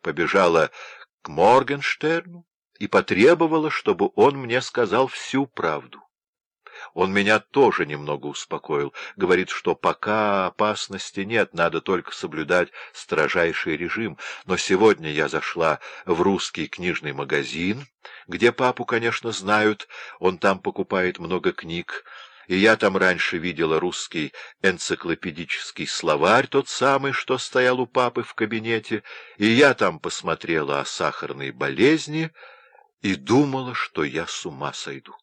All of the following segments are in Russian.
побежала к Моргенштерну и потребовала, чтобы он мне сказал всю правду. Он меня тоже немного успокоил. Говорит, что пока опасности нет, надо только соблюдать строжайший режим. Но сегодня я зашла в русский книжный магазин, где папу, конечно, знают, он там покупает много книг, и я там раньше видела русский энциклопедический словарь, тот самый, что стоял у папы в кабинете, и я там посмотрела о сахарной болезни и думала, что я с ума сойду.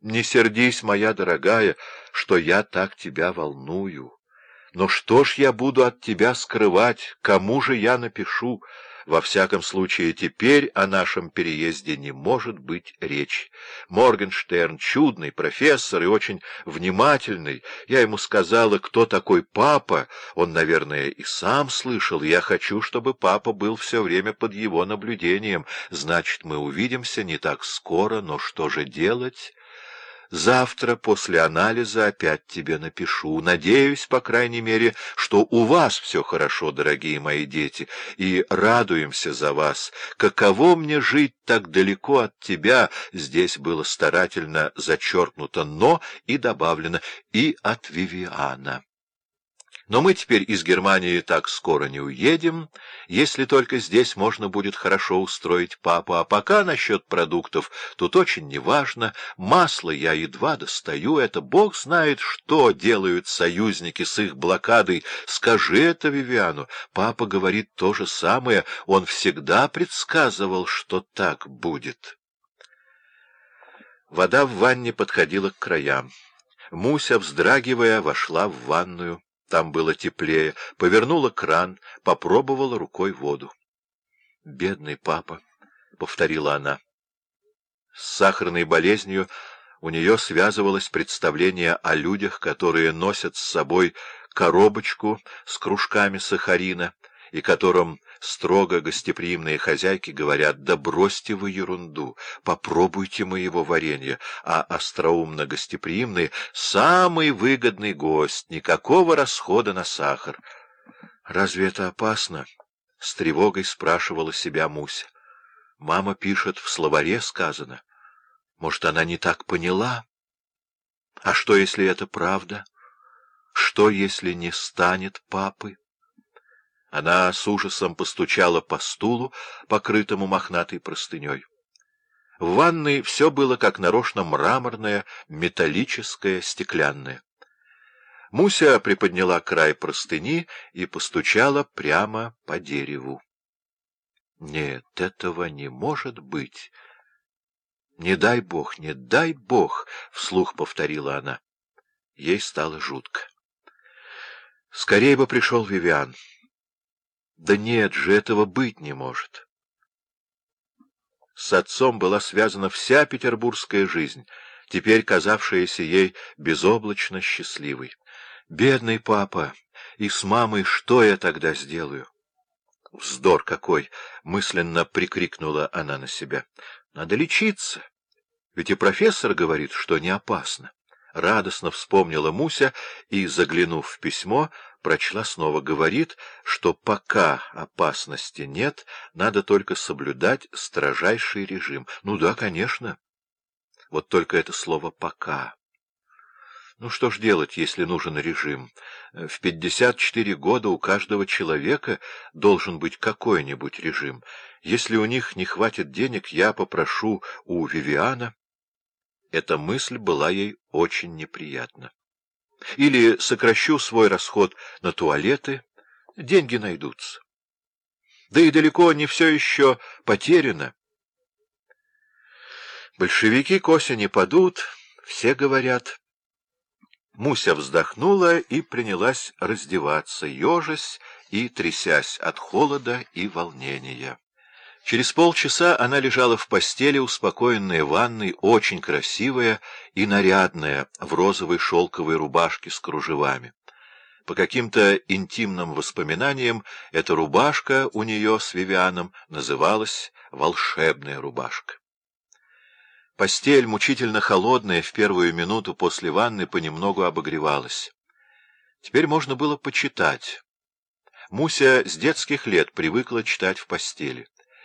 Не сердись, моя дорогая, что я так тебя волную. Но что ж я буду от тебя скрывать, кому же я напишу? Во всяком случае, теперь о нашем переезде не может быть речи. Моргенштерн — чудный профессор и очень внимательный. Я ему сказала, кто такой папа. Он, наверное, и сам слышал. Я хочу, чтобы папа был все время под его наблюдением. Значит, мы увидимся не так скоро, но что же делать? Завтра после анализа опять тебе напишу. Надеюсь, по крайней мере, что у вас все хорошо, дорогие мои дети, и радуемся за вас. Каково мне жить так далеко от тебя, здесь было старательно зачеркнуто «но» и добавлено «и от Вивиана». Но мы теперь из Германии так скоро не уедем, если только здесь можно будет хорошо устроить папу. А пока насчет продуктов тут очень неважно. Масло я едва достаю, это бог знает, что делают союзники с их блокадой. Скажи это Вивиану. Папа говорит то же самое, он всегда предсказывал, что так будет. Вода в ванне подходила к краям. Муся, вздрагивая, вошла в ванную. Там было теплее, повернула кран, попробовала рукой воду. «Бедный папа», — повторила она. С сахарной болезнью у нее связывалось представление о людях, которые носят с собой коробочку с кружками сахарина, и которым строго гостеприимные хозяйки говорят, да бросьте вы ерунду, попробуйте моего варенья, а остроумно-гостеприимные — самый выгодный гость, никакого расхода на сахар. Разве это опасно? — с тревогой спрашивала себя Муся. Мама пишет, в словаре сказано. Может, она не так поняла? А что, если это правда? Что, если не станет папы? Она с ужасом постучала по стулу, покрытому мохнатой простыней. В ванной все было как нарочно мраморное, металлическое, стеклянное. Муся приподняла край простыни и постучала прямо по дереву. Нет, этого не может быть. Не дай бог, не дай бог, вслух повторила она. Ей стало жутко. Скорее бы пришел Вивиан. Да нет же, этого быть не может. С отцом была связана вся петербургская жизнь, теперь казавшаяся ей безоблачно счастливой. Бедный папа! И с мамой что я тогда сделаю? Вздор какой! — мысленно прикрикнула она на себя. Надо лечиться. Ведь и профессор говорит, что не опасно. Радостно вспомнила Муся и, заглянув в письмо, прочла снова, говорит, что пока опасности нет, надо только соблюдать строжайший режим. Ну да, конечно. Вот только это слово «пока». Ну что ж делать, если нужен режим? В пятьдесят четыре года у каждого человека должен быть какой-нибудь режим. Если у них не хватит денег, я попрошу у Вивиана. Эта мысль была ей очень неприятна. Или сокращу свой расход на туалеты, деньги найдутся. Да и далеко не все еще потеряно. Большевики к осени падут, все говорят. Муся вздохнула и принялась раздеваться, ежась и трясясь от холода и волнения. Через полчаса она лежала в постели, успокоенная ванной, очень красивая и нарядная, в розовой шелковой рубашке с кружевами. По каким-то интимным воспоминаниям эта рубашка у нее с Вивианом называлась «волшебная рубашка». Постель, мучительно холодная, в первую минуту после ванны понемногу обогревалась. Теперь можно было почитать. Муся с детских лет привыкла читать в постели.